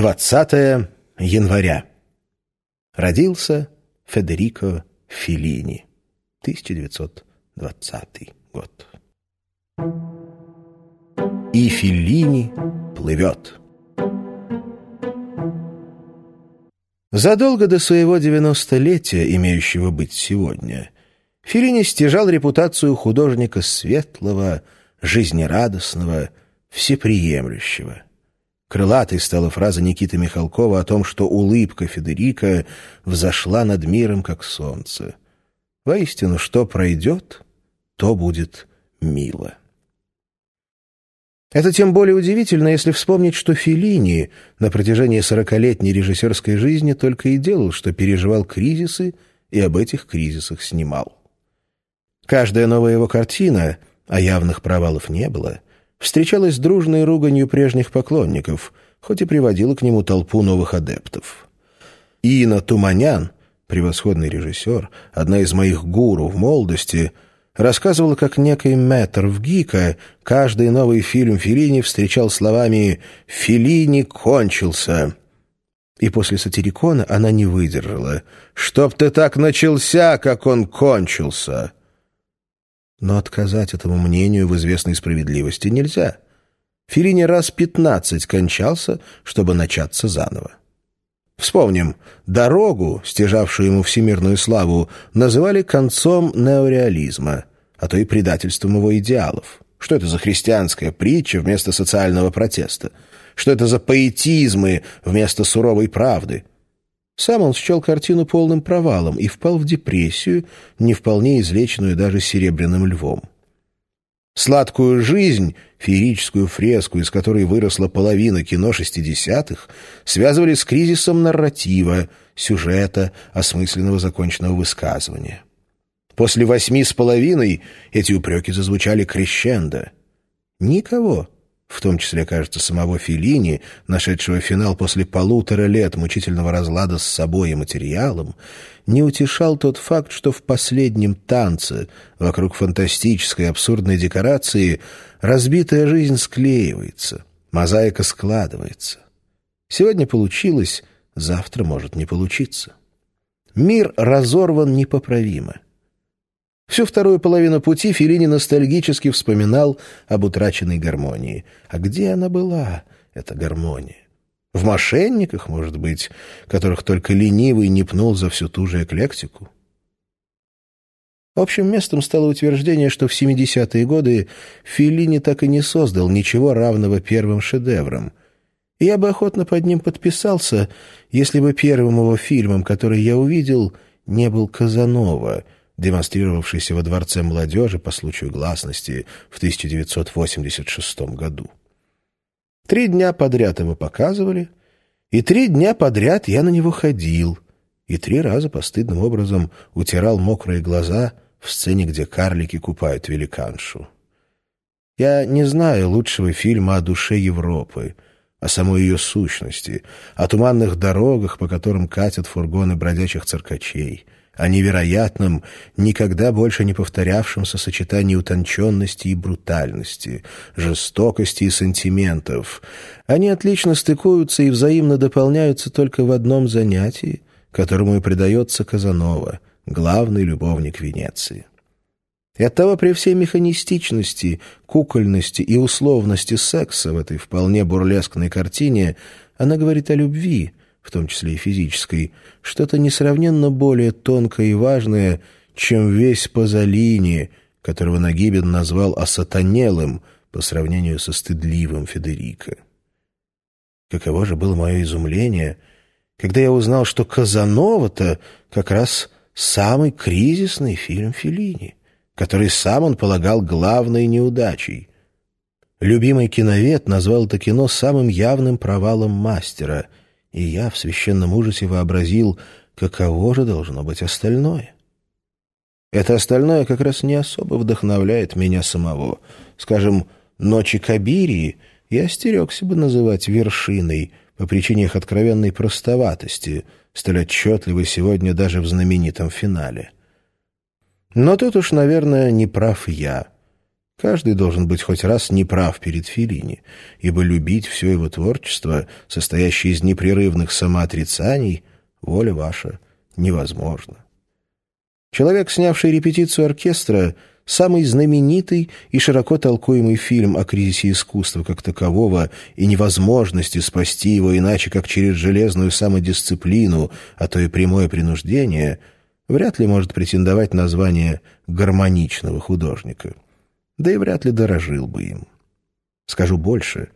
20 января. Родился Федерико Феллини. 1920 год. И Феллини плывет. Задолго до своего девяностолетия, имеющего быть сегодня, Феллини стяжал репутацию художника светлого, жизнерадостного, всеприемлющего. Крылатой стала фраза Никиты Михалкова о том, что улыбка Федерика взошла над миром, как солнце. Воистину, что пройдет, то будет мило. Это тем более удивительно, если вспомнить, что Феллини на протяжении сорокалетней режиссерской жизни только и делал, что переживал кризисы и об этих кризисах снимал. Каждая новая его картина, а явных провалов не было, встречалась дружной руганью прежних поклонников, хоть и приводила к нему толпу новых адептов. Ина Туманян, превосходный режиссер, одна из моих гуру в молодости — рассказывала, как некий мэтр в Гика каждый новый фильм Филини встречал словами «Филини кончился». И после «Сатирикона» она не выдержала. «Чтоб ты так начался, как он кончился!» Но отказать этому мнению в известной справедливости нельзя. Филини раз пятнадцать кончался, чтобы начаться заново. Вспомним, дорогу, стяжавшую ему всемирную славу, называли концом неореализма, а то и предательством его идеалов. Что это за христианская притча вместо социального протеста? Что это за поэтизмы вместо суровой правды? Сам он счел картину полным провалом и впал в депрессию, не вполне излеченную даже серебряным львом. Сладкую жизнь, феерическую фреску, из которой выросла половина кино шестидесятых, связывали с кризисом нарратива, сюжета, осмысленного законченного высказывания. После восьми с половиной эти упреки зазвучали крещендо. Никого, в том числе, кажется, самого Феллини, нашедшего финал после полутора лет мучительного разлада с собой и материалом, не утешал тот факт, что в последнем танце вокруг фантастической абсурдной декорации разбитая жизнь склеивается, мозаика складывается. Сегодня получилось, завтра может не получиться. Мир разорван непоправимо. Всю вторую половину пути Филини ностальгически вспоминал об утраченной гармонии. А где она была, эта гармония? В мошенниках, может быть, которых только ленивый не пнул за всю ту же эклектику? Общим местом стало утверждение, что в 70-е годы Филини так и не создал ничего равного первым шедеврам. Я бы охотно под ним подписался, если бы первым его фильмом, который я увидел, не был «Казанова», демонстрировавшийся во Дворце молодежи по случаю гласности в 1986 году. Три дня подряд его показывали, и три дня подряд я на него ходил, и три раза постыдным образом утирал мокрые глаза в сцене, где карлики купают великаншу. Я не знаю лучшего фильма о душе Европы, о самой ее сущности, о туманных дорогах, по которым катят фургоны бродячих циркачей — о невероятном, никогда больше не повторявшемся сочетании утонченности и брутальности, жестокости и сантиментов. Они отлично стыкуются и взаимно дополняются только в одном занятии, которому и предается Казанова, главный любовник Венеции. И оттого при всей механистичности, кукольности и условности секса в этой вполне бурлескной картине она говорит о любви, в том числе и физической, что-то несравненно более тонкое и важное, чем весь Пазолини, которого Нагибин назвал осатанелым по сравнению со стыдливым Федерико. Каково же было мое изумление, когда я узнал, что «Казанова»-то как раз самый кризисный фильм Феллини, который сам он полагал главной неудачей. Любимый киновед назвал это кино самым явным провалом мастера — и я в священном ужасе вообразил, каково же должно быть остальное. Это остальное как раз не особо вдохновляет меня самого. Скажем, «Ночи Кабирии» я остерегся бы называть вершиной по причине их откровенной простоватости, столь отчетливой сегодня даже в знаменитом финале. Но тут уж, наверное, не прав я. Каждый должен быть хоть раз неправ перед Филини, ибо любить все его творчество, состоящее из непрерывных самоотрицаний, воля ваша, невозможно. Человек, снявший репетицию оркестра, самый знаменитый и широко толкуемый фильм о кризисе искусства как такового и невозможности спасти его иначе, как через железную самодисциплину, а то и прямое принуждение, вряд ли может претендовать на звание гармоничного художника. Да и вряд ли дорожил бы им. Скажу больше.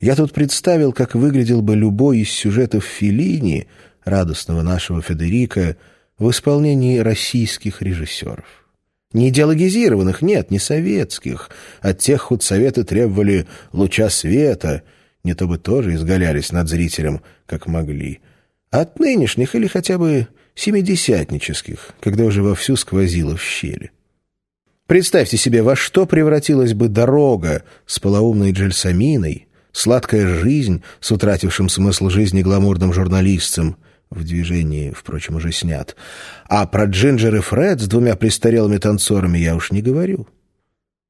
Я тут представил, как выглядел бы любой из сюжетов Феллини, радостного нашего Федерика, в исполнении российских режиссеров. Не идеологизированных, нет, не советских. От тех худсоветы требовали луча света, не то бы тоже изгалялись над зрителем, как могли. От нынешних или хотя бы семидесятнических, когда уже вовсю сквозило в щели. Представьте себе, во что превратилась бы дорога с полоумной Джельсаминой, сладкая жизнь с утратившим смысл жизни гламурным журналистцем, в движении, впрочем, уже снят. А про Джинджер и Фред с двумя престарелыми танцорами я уж не говорю.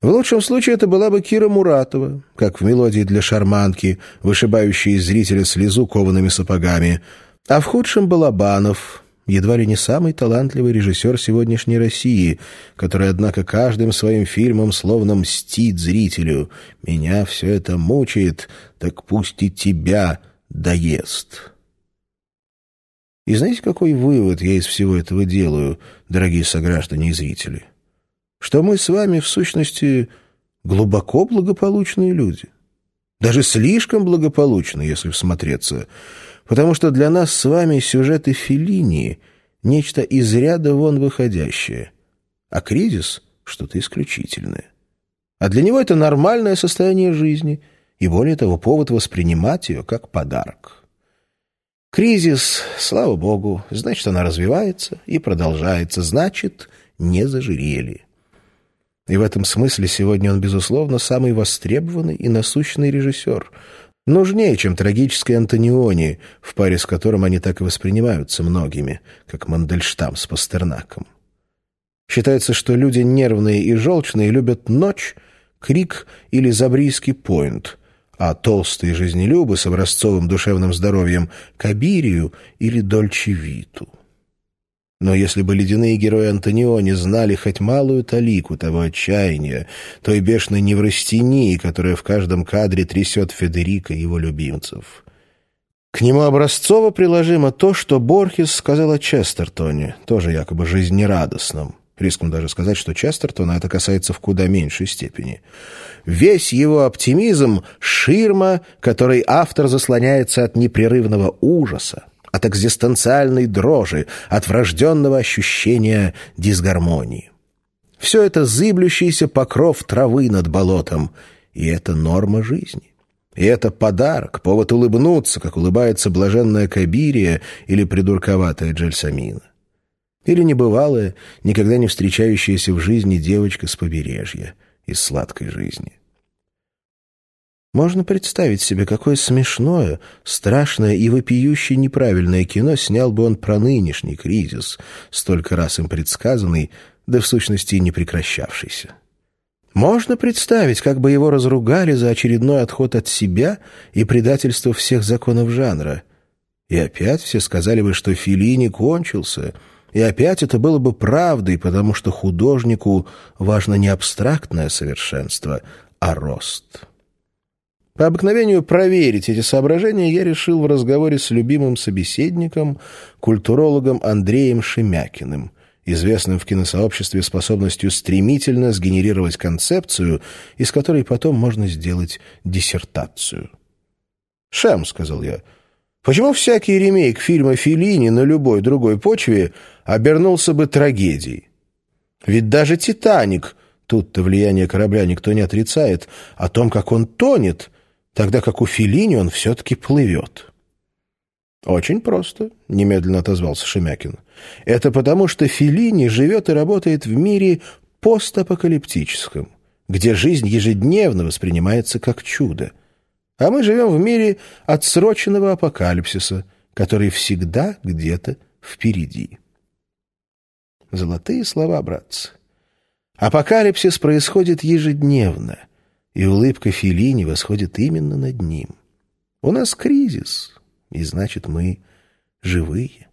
В лучшем случае это была бы Кира Муратова, как в мелодии для шарманки, вышибающей из зрителя слезу коваными сапогами, а в худшем — Балабанов, едва ли не самый талантливый режиссер сегодняшней России, который, однако, каждым своим фильмом словно мстит зрителю. «Меня все это мучает, так пусть и тебя доест». И знаете, какой вывод я из всего этого делаю, дорогие сограждане и зрители? Что мы с вами, в сущности, глубоко благополучные люди. Даже слишком благополучные, если всмотреться. Потому что для нас с вами сюжеты Феллини — нечто из ряда вон выходящее, а кризис — что-то исключительное. А для него это нормальное состояние жизни, и более того, повод воспринимать ее как подарок. Кризис, слава богу, значит, она развивается и продолжается, значит, не зажирели. И в этом смысле сегодня он, безусловно, самый востребованный и насущный режиссер. Нужнее, чем трагический Антониони, в паре с которым они так и воспринимаются многими, как Мандельштам с Пастернаком. Считается, что люди нервные и желчные любят ночь, крик или забрийский поинт — а толстые жизнелюбы с образцовым душевным здоровьем — Кабирию или Дольчевиту. Но если бы ледяные герои Антониони знали хоть малую талику того отчаяния, той бешеной неврастении, которая в каждом кадре трясет Федерика и его любимцев. К нему образцово приложимо то, что Борхес сказал о Честертоне, тоже якобы жизнерадостном. Рискну даже сказать, что Честертона это касается в куда меньшей степени. Весь его оптимизм — ширма, которой автор заслоняется от непрерывного ужаса, от экзистенциальной дрожи, от врожденного ощущения дисгармонии. Все это зыблющийся покров травы над болотом, и это норма жизни. И это подарок, повод улыбнуться, как улыбается блаженная Кабирия или придурковатая Джельсамина. Или небывалая, никогда не встречающаяся в жизни девочка с побережья, из сладкой жизни. Можно представить себе, какое смешное, страшное и вопиюще неправильное кино снял бы он про нынешний кризис, столько раз им предсказанный, да в сущности не прекращавшийся. Можно представить, как бы его разругали за очередной отход от себя и предательство всех законов жанра. И опять все сказали бы, что Филини кончился — и опять это было бы правдой, потому что художнику важно не абстрактное совершенство, а рост. По обыкновению проверить эти соображения я решил в разговоре с любимым собеседником, культурологом Андреем Шемякиным, известным в киносообществе способностью стремительно сгенерировать концепцию, из которой потом можно сделать диссертацию. «Шем», — сказал я, — Почему всякий ремейк фильма Филини на любой другой почве обернулся бы трагедией? Ведь даже «Титаник» Тут-то влияние корабля никто не отрицает, о том, как он тонет, тогда как у Филини он все-таки плывет. «Очень просто», — немедленно отозвался Шемякин. «Это потому, что Филини живет и работает в мире постапокалиптическом, где жизнь ежедневно воспринимается как чудо. А мы живем в мире отсроченного апокалипсиса, который всегда где-то впереди. Золотые слова, братцы. Апокалипсис происходит ежедневно, и улыбка Филини восходит именно над ним. У нас кризис, и значит, мы живые.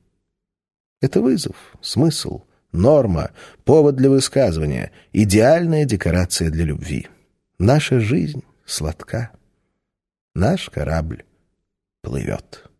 Это вызов, смысл, норма, повод для высказывания, идеальная декорация для любви. Наша жизнь сладка. Наш корабль плывет.